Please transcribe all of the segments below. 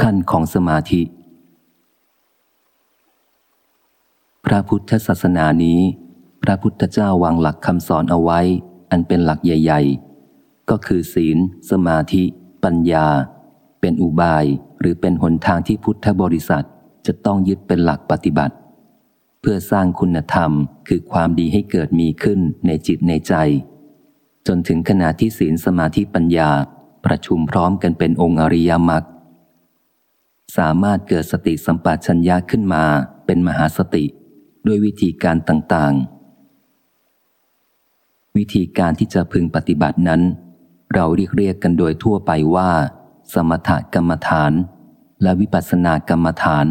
ขั้นของสมาธิ พระพุทธศาสนานี้ พระพุทธเจ้าวางหลักคำสอนเอาไว้ อันเป็นหลักใหญ่ ๆ ก็คือศีล สมาธิ ปัญญา เป็นอุบายหรือเป็นหนทางที่พุทธบริษัทจะต้องยึดเป็นหลักปฏิบัติ เพื่อสร้างคุณธรรมคือความดีให้เกิดมีขึ้นในจิตในใจ จนถึงขณะที่ศีลสมาธิปัญญาประชุมพร้อมกันเป็นองค์อริยมรรค สามารถเกิดสติสัมปชัญญะขึ้นมาเป็นมหาสติด้วยวิธีการต่างๆ วิธีการที่จะพึงปฏิบัตินั้น เราเรียกเรียกกันโดยทั่วไปว่า สมถกรรมฐาน และวิปัสสนากรรมฐาน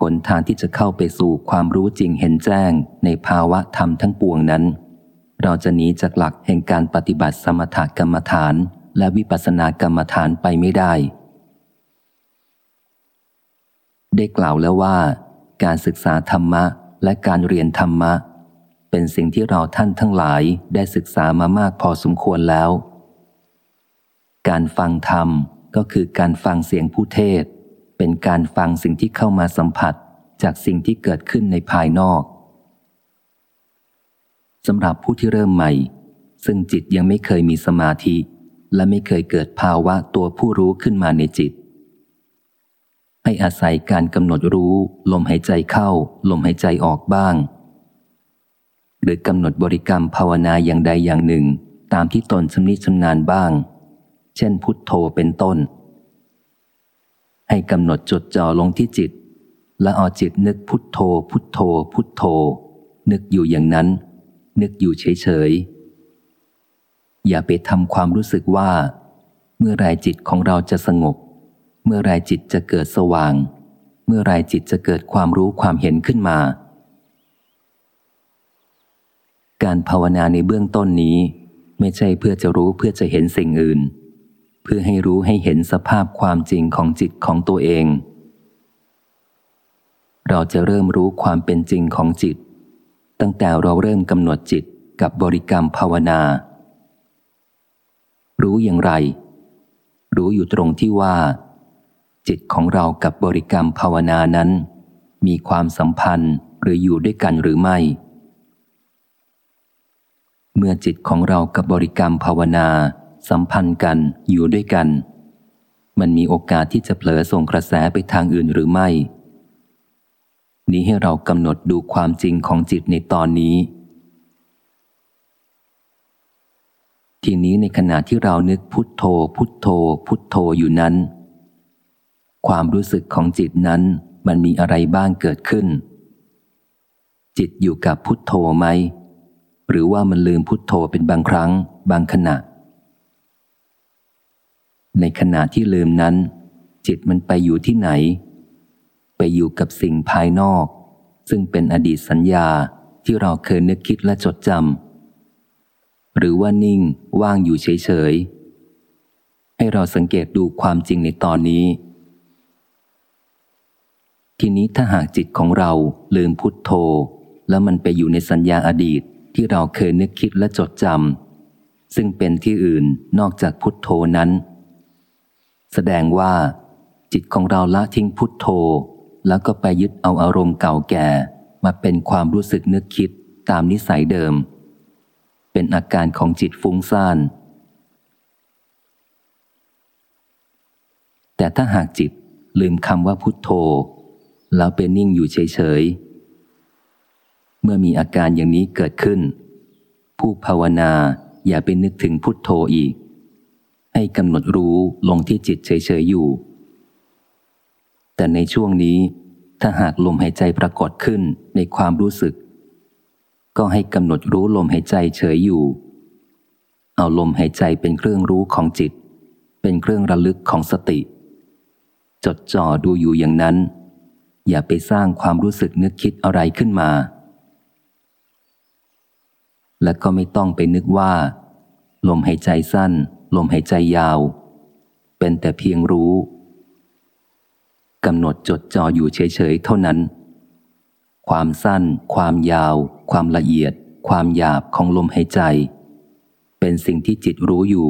หนทางที่จะเข้าไปสู่ความรู้จริงเห็นแจ้งในภาวะธรรมทั้งปวงนั้น เราจะหนีจากหลักแห่งการปฏิบัติสมถกรรมฐาน และวิปัสสนากรรมฐานไปไม่ได้ ได้กล่าวแล้วว่า การศึกษาธรรมะและการเรียนธรรมะ เป็นสิ่งที่เราท่านทั้งหลายได้ศึกษามามากพอสมควรแล้ว การฟังธรรมก็คือการฟังเสียงผู้เทศ เป็นการฟังสิ่งที่เข้ามาสัมผัสจากสิ่งที่เกิดขึ้นในภายนอกสำหรับผู้ที่เริ่มใหม่ ซึ่งจิตยังไม่เคยมีสมาธิ และไม่เคยเกิดภาวะตัวผู้รู้ขึ้นมาในจิต ให้อาศัยการกำหนดรู้ ลมหายใจเข้า ลมหายใจออกบ้าง หรือกำหนดบริกรรมภาวนาอย่างใดอย่างหนึ่ง ตามที่ตนชำนิชำนาญบ้าง เช่นพุทโธเป็นต้น ให้กำหนดจดจ่อลงที่จิต และเอาจิตนึกพุทโธ พุทโธ พุทโธ นึกอยู่อย่างนั้น นึกอยู่เฉยๆอย่าไปทำความรู้สึกว่า เมื่อไรจิตของเราจะสงบ เมื่อไรจิตจะเกิดสว่าง เมื่อไรจิตจะเกิดความรู้ความเห็นขึ้นมา การภาวนาในเบื้องต้นนี้ ไม่ใช่เพื่อจะรู้เพื่อจะเห็นสิ่งอื่น เพื่อให้รู้ให้เห็นสภาพความจริงของจิตของตัวเอง เราจะเริ่มรู้ความเป็นจริงของจิต ตั้งแต่เราเริ่มกำหนดจิตกับบริกรรมภาวนา รู้อย่างไร รู้อยู่ตรงที่ว่า จิตของเรากับบริกรรมภาวนานั้น มีความสัมพันธ์หรืออยู่ด้วยกันหรือไม่ เมื่อจิตของเรากับบริกรรมภาวนา สัมพันธ์กันอยู่ด้วยกัน มันมีโอกาสที่จะเผลอส่งกระแสไปทางอื่นหรือไม่ นี้ให้เรากำหนดดูความจริงของจิตในตอนนี้ ทีนี้ในขณะที่เรานึกพุทโธ พุทโธ พุทโธอยู่นั้น ความรู้สึกของจิตนั้นมันมีอะไรบ้างเกิดขึ้น จิตอยู่กับพุทโธไหม หรือว่ามันลืมพุทโธเป็นบางครั้ง บางขณะ ในขณะที่ลืมนั้น จิตมันไปอยู่ที่ไหน ไปอยู่กับสิ่งภายนอก ซึ่งเป็นอดีตสัญญาที่เราเคยนึกคิดและจดจำหรือว่านิ่งว่างอยู่เฉยๆให้เราสังเกตดูความจริงในตอนนี้ ทีนี้ถ้าหากจิตของเราลืมพุทโธ แล้วมันไปอยู่ในสัญญาอดีตที่เราเคยนึกคิดและจดจำซึ่งเป็นที่อื่นนอกจากพุทโธนั้น แสดงว่า จิตของเราละทิ้งพุทโธ แล้วก็ไปยึดเอาอารมณ์เก่าแก่ มาเป็นความรู้สึกนึกคิดตามนิสัยเดิม เป็นอาการของจิตฟุ้งซ่านแต่ถ้าหากจิตลืมคำว่าพุทโธ แล้วเป็นนิ่งอยู่เฉยๆ เมื่อมีอาการอย่างนี้เกิดขึ้น ผู้ภาวนาอย่าไปนึกถึงพุทโธอีก ให้กำหนดรู้ลงที่จิตเฉยๆอยู่ แต่ในช่วงนี้ถ้าหากลมหายใจปรากฏขึ้นในความรู้สึก ก็ให้กำหนดรู้ลมหายใจเฉยอยู่ เอาลมหายใจเป็นเครื่องรู้ของจิต เป็นเครื่องระลึกของสติ จดจ่อดูอยู่อย่างนั้น อย่าไปสร้างความรู้สึกนึกคิดอะไรขึ้นมา และก็ไม่ต้องไปนึกว่า ลมหายใจสั้น ลมหายใจยาว เป็นแต่เพียงรู้กำหนดจดจ่ออยู่เฉยๆเท่านั้น ความสั้น ความยาว ความละเอียด ความหยาบของลมหายใจ เป็นสิ่งที่จิตรู้อยู่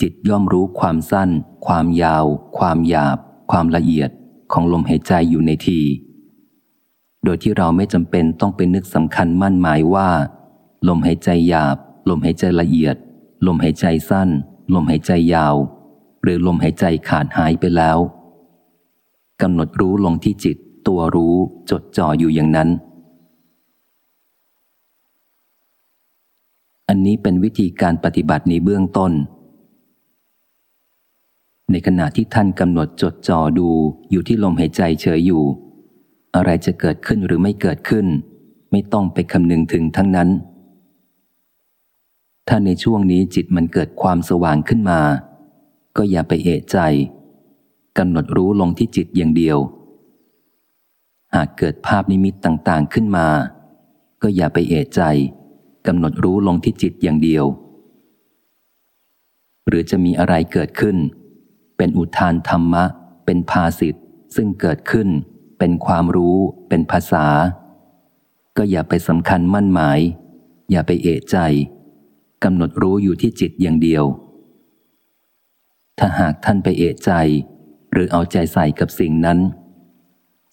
จิตย่อมรู้ความสั้น ความยาว ความหยาบ ความละเอียด ของลมหายใจอยู่ในที โดยที่เราไม่จำเป็นต้องไปนึกสำคัญมั่นหมายว่า ลมหายใจหยาบ ลมหายใจละเอียด ลมหายใจสั้น ลมหายใจยาว หรือลมหายใจขาดหายไปแล้วกำหนดรู้ลงที่จิตตัวรู้จดจ่ออยู่อย่างนั้น อันนี้เป็นวิธีการปฏิบัติในเบื้องต้น ในขณะที่ท่านกำหนดจดจ่อดูอยู่ที่ลมหายใจเฉยอยู่ อะไรจะเกิดขึ้นหรือไม่เกิดขึ้น ไม่ต้องไปคำนึงถึงทั้งนั้น ถ้าในช่วงนี้จิตมันเกิดความสว่างขึ้นมา ก็อย่าไปเอะใจกำหนดรู้ลงที่จิตอย่างเดียว หากเกิดภาพนิมิตต่างๆขึ้นมา ก็อย่าไปเอะใจกำหนดรู้ลงที่จิตอย่างเดียว หรือจะมีอะไรเกิดขึ้น เป็นอุทานธรรมะ เป็นภาสิทธ์ซึ่งเกิดขึ้น เป็นความรู้ เป็นภาษา ก็อย่าไปสำคัญมั่นหมาย อย่าไปเอะใจกำหนดรู้อยู่ที่จิตอย่างเดียว ถ้าหากท่านไปเอะใจ หรือเอาใจใส่กับสิ่งนั้น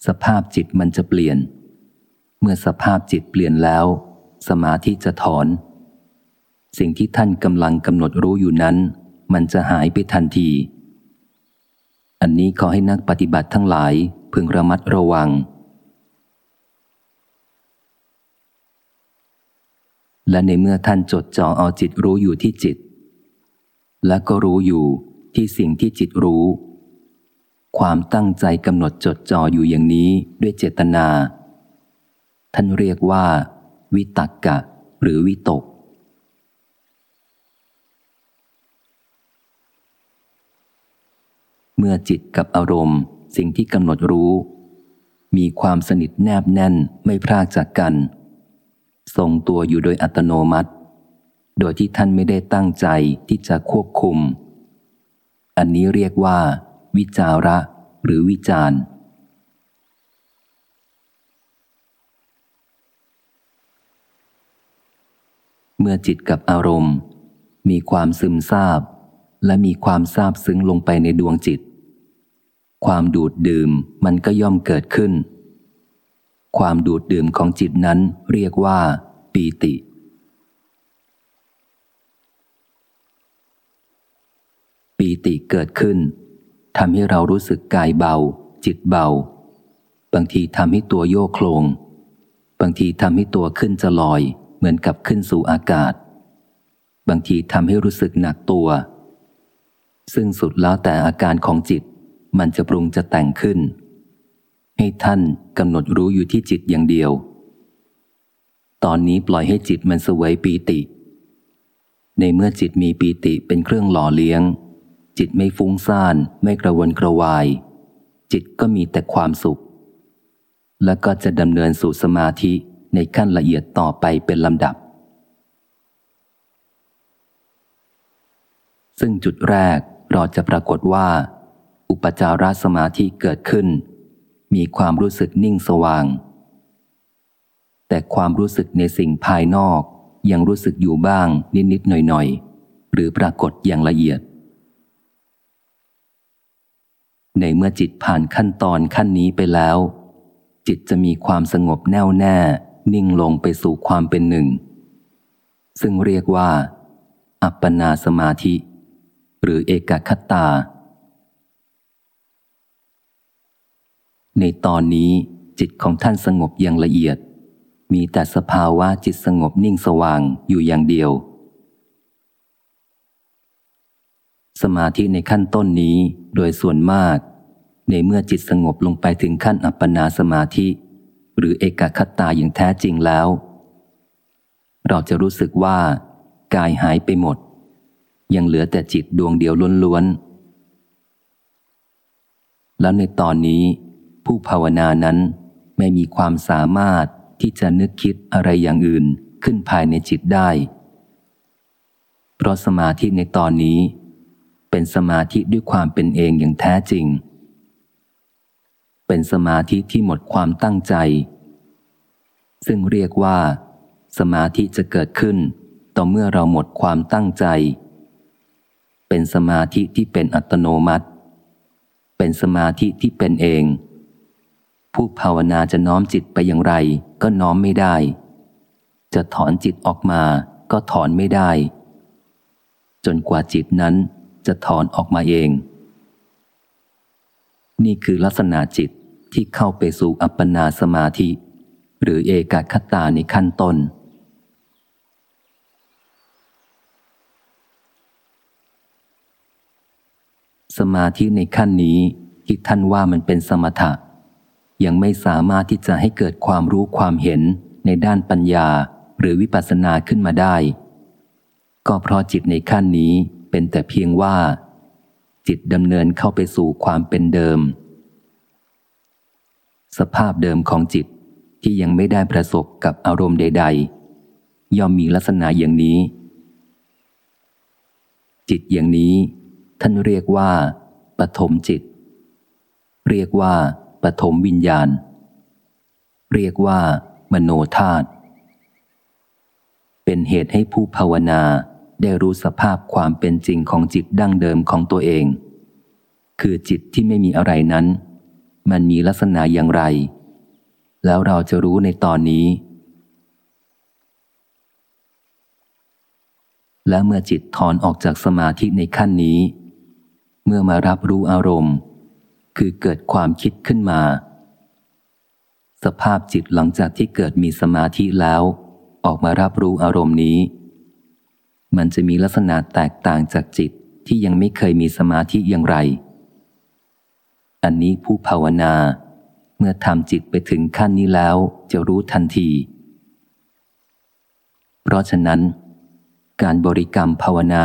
สภาพจิตมันจะเปลี่ยน เมื่อสภาพจิตเปลี่ยนแล้ว สมาธิจะถอน สิ่งที่ท่านกำลังกำหนดรู้อยู่นั้น มันจะหายไปทันที อันนี้ขอให้นักปฏิบัติทั้งหลายพึงระมัดระวัง และในเมื่อท่านจดจ่อเอาจิตรู้อยู่ที่จิต และก็รู้อยู่ที่สิ่งที่จิตรู้ ความตั้งใจกำหนดจดจ่ออยู่อย่างนี้ด้วยเจตนา ท่านเรียกว่า วิตักกะ หรือวิตก เมื่อจิตกับอารมณ์ สิ่งที่กำหนดรู้ มีความสนิทแนบแน่นไม่พรากจากกัน ทรงตัวอยู่โดยอัตโนมัติ โดยที่ท่านไม่ได้ตั้งใจที่จะควบคุม อันนี้เรียกว่า วิจาระหรือวิจารเมื่อจิตกับอารมณ์ มีความซึมซาบ และมีความซาบซึ้งลงไปในดวงจิต ความดูดดื่มมันก็ย่อมเกิดขึ้น ความดูดดื่มของจิตนั้นเรียกว่า ปีติ ปีติเกิดขึ้นทำให้เรารู้สึกกายเบา จิตเบา บางทีทำให้ตัวโยกโคลง บางทีทำให้ตัวขึ้นจะลอย เหมือนกับขึ้นสู่อากาศ บางทีทำให้รู้สึกหนักตัว ซึ่งสุดแล้วแต่อาการของจิต มันจะปรุงจะแต่งขึ้น ให้ท่านกำหนดรู้อยู่ที่จิตอย่างเดียว ตอนนี้ปล่อยให้จิตมันสวยปีติ ในเมื่อจิตมีปีติเป็นเครื่องหล่อเลี้ยง จิตไม่ฟุ้งซ่าน ไม่กระวนกระวาย จิตก็มีแต่ความสุข และก็จะดำเนินสู่สมาธิในขั้นละเอียดต่อไปเป็นลำดับ ซึ่งจุดแรก เราจะปรากฏว่า อุปจารสมาธิเกิดขึ้น มีความรู้สึกนิ่งสว่าง แต่ความรู้สึกในสิ่งภายนอกยังรู้สึกอยู่บ้างนิดๆหน่อยๆ หรือปรากฏอย่างละเอียด ในเมื่อจิตผ่านขั้นตอนขั้นนี้ไปแล้ว จิตจะมีความสงบแน่วแน่ นิ่งลงไปสู่ความเป็นหนึ่ง ซึ่งเรียกว่า อัปปนาสมาธิ หรือเอกคตา ในตอนนี้จิตของท่านสงบอย่างละเอียด มีแต่สภาวะจิตสงบนิ่งสว่างอยู่อย่างเดียว สมาธิในขั้นต้นนี้โดยส่วนมาก ในเมื่อจิตสงบลงไปถึงขั้นอัปปนาสมาธิ หรือเอกคตาอย่างแท้จริงแล้ว เราจะรู้สึกว่ากายหายไปหมด ยังเหลือแต่จิตดวงเดียวล้วนๆ แล้วในตอนนี้ผู้ภาวนานั้นไม่มีความสามารถที่จะนึกคิดอะไรอย่างอื่นขึ้นภายในจิตได้ เพราะสมาธิในตอนนี้ เป็นสมาธิด้วยความเป็นเองอย่างแท้จริง เป็นสมาธิที่หมดความตั้งใจ ซึ่งเรียกว่า สมาธิจะเกิดขึ้นต่อเมื่อเราหมดความตั้งใจ เป็นสมาธิที่เป็นอัตโนมัติ เป็นสมาธิที่เป็นเอง ผู้ภาวนาจะน้อมจิตไปอย่างไร ก็น้อมไม่ได้ จะถอนจิตออกมา ก็ถอนไม่ได้ จนกว่าจิตนั้นจะถอนออกมาเอง นี่คือลักษณะจิตที่เข้าไปสู่อัปปนาสมาธิ หรือเอกคตาในขั้นต้น สมาธิในขั้นนี้ที่ท่านว่ามันเป็นสมถะ ยังไม่สามารถที่จะให้เกิดความรู้ความเห็นในด้านปัญญาหรือวิปัสสนาขึ้นมาได้ ก็เพราะจิตในขั้นนี้เป็นแต่เพียงว่า จิตดำเนินเข้าไปสู่ความเป็นเดิม สภาพเดิมของจิตที่ยังไม่ได้ประสบกับอารมณ์ใด ๆ ย่อมมีลักษณะอย่างนี้ จิตอย่างนี้ ท่านเรียกว่าปฐมจิต เรียกว่าปฐมวิญญาณ เรียกว่า มโนธาตุเป็นเหตุให้ผู้ภาวนาได้รู้สภาพความเป็นจริงของจิตดั้งเดิมของตัวเอง คือจิตที่ไม่มีอะไรนั้น มันมีลักษณะอย่างไร แล้วเราจะรู้ในตอนนี้ และเมื่อจิตถอนออกจากสมาธิในขั้นนี้ เมื่อมารับรู้อารมณ์ คือเกิดความคิดขึ้นมา สภาพจิตหลังจากที่เกิดมีสมาธิแล้ว ออกมารับรู้อารมณ์นี้ มันจะมีลักษณะแตกต่างจากจิตที่ยังไม่เคยมีสมาธิอย่างไร อันนี้ผู้ภาวนา เมื่อทำจิตไปถึงขั้นนี้แล้วจะรู้ทันที เพราะฉะนั้น การบริกรรมภาวนา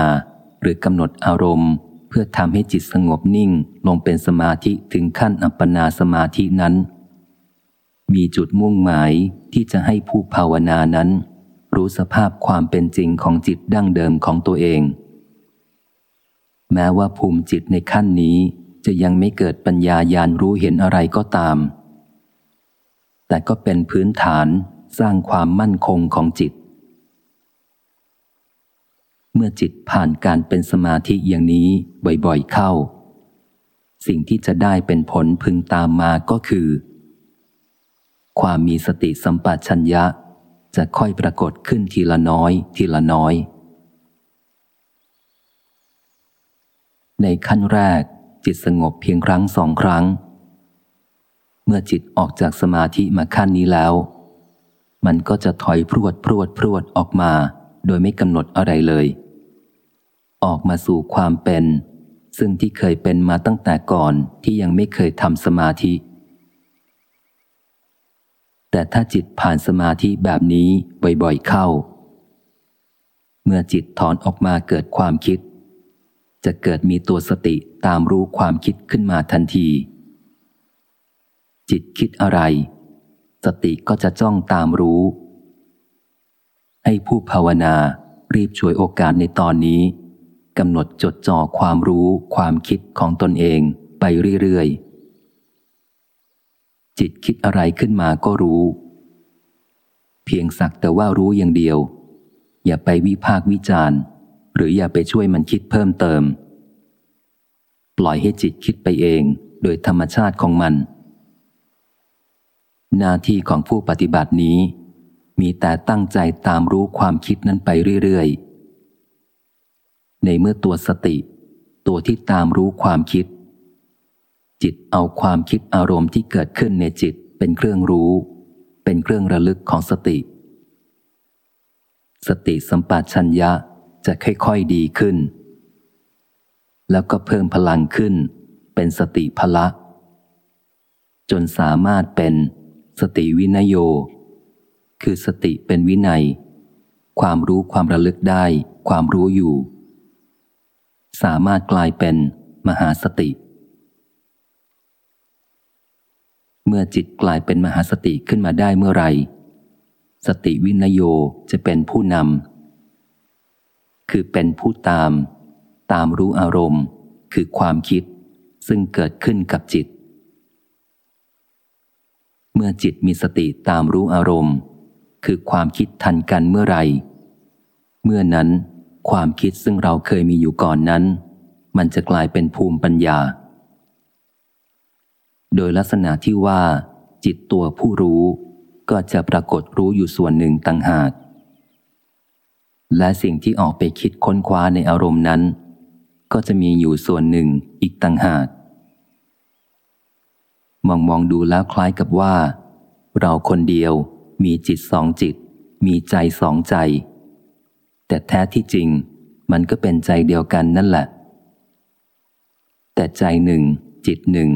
หรือกำหนดอารมณ์ พื่อทำให้จิตสงบนิ่งลงเป็นสมาธิถึงขั้นอัปปนาสมาธินั้น มีจุดมุ่งหมายที่จะให้ผู้ภาวนานั้น รู้สภาพความเป็นจริงของจิตดั้งเดิมของตัวเอง แม้ว่าภูมิจิตในขั้นนี้จะยังไม่เกิดปัญญายานรู้เห็นอะไรก็ตาม แต่ก็เป็นพื้นฐานสร้างความมั่นคงของจิต เมื่อจิตผ่านการเป็นสมาธิอย่างนี้บ่อยๆเข้า สิ่งที่จะได้เป็นผลพึงตามมาก็คือ ความมีสติสัมปชัญญะจะค่อยปรากฏขึ้นทีละน้อย ทีละน้อย ในขั้นแรกจิตสงบเพียงครั้งสองครั้ง เมื่อจิตออกจากสมาธิมาขั้นนี้แล้ว มันก็จะถอยพรวดพรวดพรวดออกมา โดยไม่กำหนดอะไรเลย ออกมาสู่ความเป็น ซึ่งที่เคยเป็นมาตั้งแต่ก่อนที่ยังไม่เคยทำสมาธิ แต่ถ้าจิตผ่านสมาธิแบบนี้บ่อยๆเข้า เมื่อจิตถอนออกมาเกิดความคิด จะเกิดมีตัวสติตามรู้ความคิดขึ้นมาทันที จิตคิดอะไร สติก็จะจ้องตามรู้ ให้ผู้ภาวนารีบช่วยโอกาสในตอนนี้ กำหนดจดจ่อความรู้ความคิดของตนเองไปเรื่อยๆ จิตคิดอะไรขึ้นมาก็รู้ เพียงสักแต่ว่ารู้อย่างเดียว อย่าไปวิพากวิจารณ์หรืออย่าไปช่วยมันคิดเพิ่มเติม ปล่อยให้จิตคิดไปเองโดยธรรมชาติของมัน หน้าที่ของผู้ปฏิบัตินี้ มีแต่ตั้งใจตามรู้ความคิดนั้นไปเรื่อยๆ ในเมื่อตัวสติ ตัวที่ตามรู้ความคิด จิตเอาความคิดอารมณ์ที่เกิดขึ้นในจิตเป็นเครื่องรู้ เป็นเครื่องระลึกของสติ สติสัมปชัญญะจะค่อยๆดีขึ้น แล้วก็เพิ่มพลังขึ้น เป็นสติพละ จนสามารถเป็นสติวินโย คือสติเป็นวินัย ความรู้ความระลึกได้ ความรู้อยู่ สามารถกลายเป็นมหาสติ เมื่อจิตกลายเป็นมหาสติขึ้นมาได้เมื่อไร สติวินโยจะเป็นผู้นำ คือเป็นผู้ตาม ตามรู้อารมณ์ คือความคิด ซึ่งเกิดขึ้นกับจิต เมื่อจิตมีสติตามรู้อารมณ์ คือความคิดทันกันเมื่อไร เมื่อนั้น ความคิดซึ่งเราเคยมีอยู่ก่อนนั้น มันจะกลายเป็นภูมิปัญญา โดยลักษณะที่ว่า จิตตัวผู้รู้ก็จะปรากฏรู้อยู่ส่วนหนึ่งต่างหาก และสิ่งที่ออกไปคิดค้นคว้าในอารมณ์นั้น ก็จะมีอยู่ส่วนหนึ่งอีกต่างหาก มองมองดูแล้วคล้ายกับว่า เราคนเดียวมีจิตสองจิต มีใจสองใจ แต่แท้ที่จริงมันก็เป็นใจเดียวกันนั่นแหละ แต่ใจหนึ่ง จิตหนึ่ง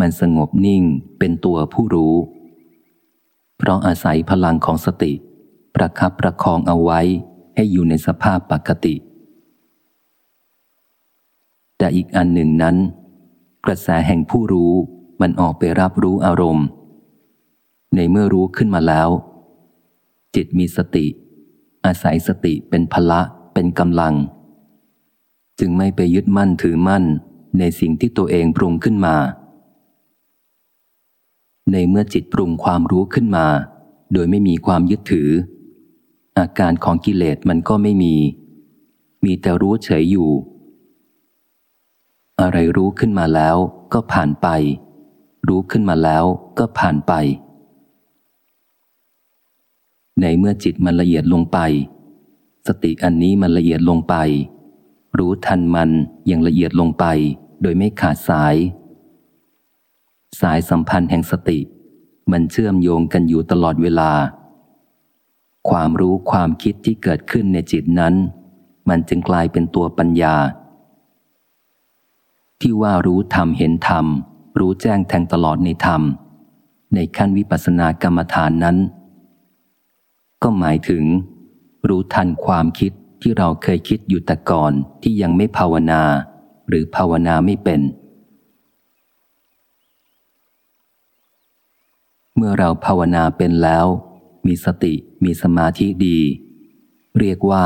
มันสงบนิ่งเป็นตัวผู้รู้ เพราะอาศัยพลังของสติ ประคับประคองเอาไว้ให้อยู่ในสภาพปกติ แต่อีกอันหนึ่งนั้น กระแสแห่งผู้รู้มันออกไปรับรู้อารมณ์ ในเมื่อรู้ขึ้นมาแล้ว จิตมีสติ อาศัยสติเป็นพละเป็นกำลัง จึงไม่ไปยึดมั่นถือมั่นในสิ่งที่ตัวเองปรุงขึ้นมา ในเมื่อจิตปรุงความรู้ขึ้นมา โดยไม่มีความยึดถือ อาการของกิเลสมันก็ไม่มี มีแต่รู้เฉยอยู่ อะไรรู้ขึ้นมาแล้วก็ผ่านไป รู้ขึ้นมาแล้วก็ผ่านไป ในเมื่อจิตมันละเอียดลงไป สติอันนี้มันละเอียดลงไป รู้ทันมันอยังละเอียดลงไป โดยไม่ขาดสาย สายสัมพันธ์แห่งสติ มันเชื่อมโยงกันอยู่ตลอดเวลา ความรู้ความคิดที่เกิดขึ้นในจิตนั้น มันจึงกลายเป็นตัวปัญญา ที่ว่ารู้ธรรมเห็นธรรม รู้แจ้งแทงตลอดในธรรม ในขั้นวิปัสสนากรรมฐานนั้น ก็หมายถึง รู้ทันความคิดที่เราเคยคิดอยู่แต่ก่อนที่ยังไม่ภาวนา หรือภาวนาไม่เป็น เมื่อเราภาวนาเป็นแล้ว มีสติมีสมาธิดี เรียกว่า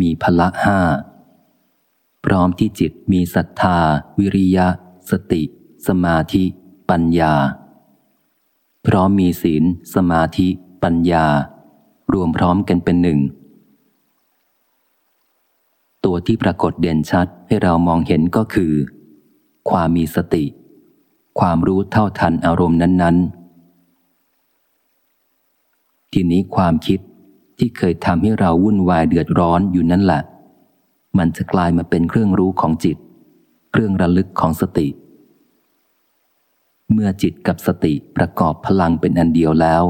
มีพละห้า พร้อมที่จิตมีศรัทธา วิริยะ สติ สมาธิ ปัญญา พร้อมมีศีล สมาธิ ปัญญา รวมพร้อมกันเป็นหนึ่ง ตัวที่ปรากฏเด่นชัดให้เรามองเห็นก็คือ ความมีสติ ความรู้เท่าทันอารมณ์นั้น ๆ ทีนี้ความคิดที่เคยทำให้เราวุ่นวายเดือดร้อนอยู่นั่นแหละ มันจะกลายมาเป็นเครื่องรู้ของจิต เครื่องระลึกของสติ เมื่อจิตกับสติประกอบพลังเป็นอันเดียวแล้ว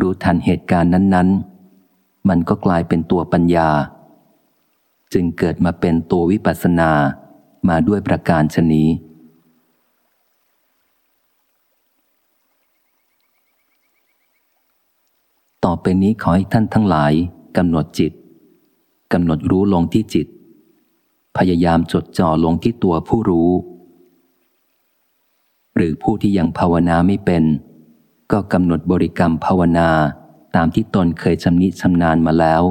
รู้ทันเหตุการณ์นั้นๆ มันก็กลายเป็นตัวปัญญา จึงเกิดมาเป็นตัววิปัสสนามาด้วยประการชนี้ต่อไปนี้ขอให้ท่านทั้งหลายกำหนดจิตกำหนดรู้ลงที่จิต พยายามจดจ่อลงที่ตัวผู้รู้ หรือผู้ที่ยังภาวนาไม่เป็น ก็กำหนดบริกรรมภาวนา ตามที่ตนเคยชำนิชำนาญมาแล้ว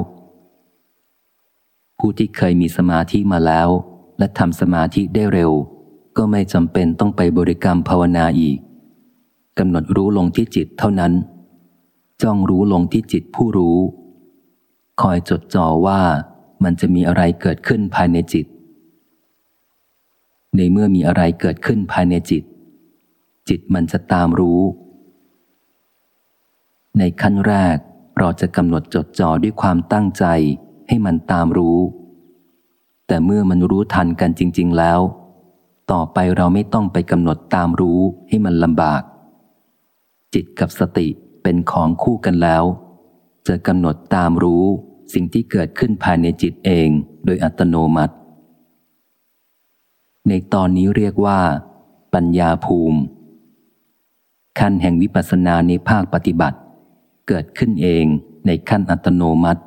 ผู้ที่เคยมีสมาธิมาแล้ว และทำสมาธิได้เร็ว ก็ไม่จำเป็นต้องไปบริกรรมภาวนาอีกกำหนดรู้ลงที่จิตเท่านั้น จ้องรู้ลงที่จิตผู้รู้ คอยจดจ่อว่ามันจะมีอะไรเกิดขึ้นภายในจิต ในเมื่อมีอะไรเกิดขึ้นภายในจิต จิตมันจะตามรู้ ในขั้นแรก เราจะกำหนดจดจ่อด้วยความตั้งใจให้มันตามรู้ แต่เมื่อมันรู้ทันกันจริง ๆแล้ว ต่อไปเราไม่ต้องไปกำหนดตามรู้ให้มันลำบาก จิตกับสติเป็นของคู่กันแล้ว จะกำหนดตามรู้สิ่งที่เกิดขึ้นภายในจิตเองโดยอัตโนมัติ ในตอนนี้เรียกว่า ปัญญาภูมิขั้นแห่งวิปัสสนาในภาคปฏิบัติ เกิดขึ้นเองในขั้นอัตโนมัติ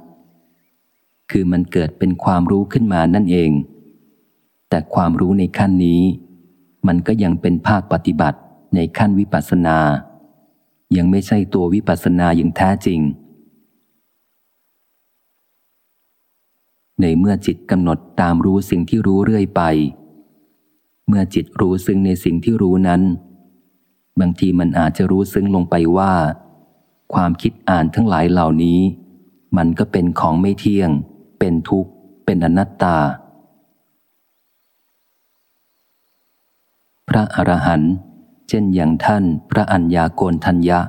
คือมันเกิดเป็นความรู้ขึ้นมานั่นเอง แต่ความรู้ในขั้นนี้ มันก็ยังเป็นภาคปฏิบัติในขั้นวิปัสสนา ยังไม่ใช่ตัววิปัสสนาอย่างแท้จริง ในเมื่อจิตกำหนดตามรู้สิ่งที่รู้เรื่อยไป เมื่อจิตรู้ซึ่งในสิ่งที่รู้นั้น บางทีมันอาจจะรู้ซึ้งลงไปว่า ความคิดอ่านทั้งหลายเหล่านี้ มันก็เป็นของไม่เที่ยง เป็นทุกข์ เป็นอนัตตา พระอรหันต์เช่นอย่างท่านพระอัญญาโกนทัญญะ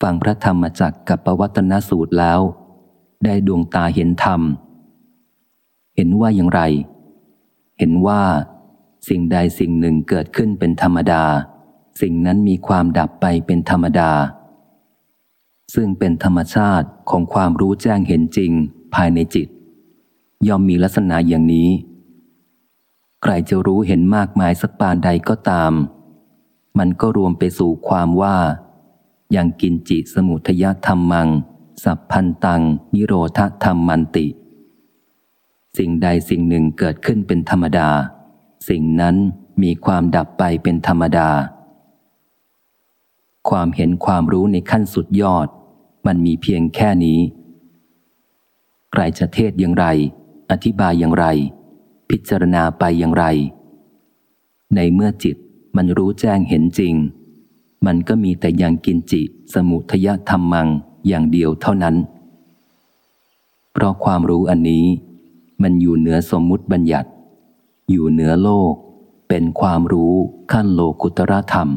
ฟังพระธรรมจักกับปวัตนสูตรแล้ว ได้ดวงตาเห็นธรรม เห็นว่าอย่างไร เห็นว่า สิ่งใดสิ่งหนึ่งเกิดขึ้นเป็นธรรมดา สิ่งนั้นมีความดับไปเป็นธรรมดา ซึ่งเป็นธรรมชาติของความรู้แจ้งเห็นจริงภายในจิต ย่อมมีลักษณะอย่างนี้ ใครจะรู้เห็นมากมายสักปานใดก็ตาม มันก็รวมไปสู่ความว่า อย่างกินจิสมุทยธรรมัง สัพพันตัง นิโรธธรรมมันติ สิ่งใดสิ่งหนึ่งเกิดขึ้นเป็นธรรมดา สิ่งนั้นมีความดับไปเป็นธรรมดา ความเห็นความรู้ในขั้นสุดยอด มันมีเพียงแค่นี้ ใครจะเทศอย่างไร อธิบายอย่างไร พิจารณาไปอย่างไร ในเมื่อจิตมันรู้แจ้งเห็นจริง มันก็มีแต่อย่างกินจิสมุทยธรรมังอย่างเดียวเท่านั้น เพราะความรู้อันนี้ มันอยู่เหนือสมมุติบัญญัติ อยู่เหนือโลก เป็นความรู้ขั้นโลกุตรธรรม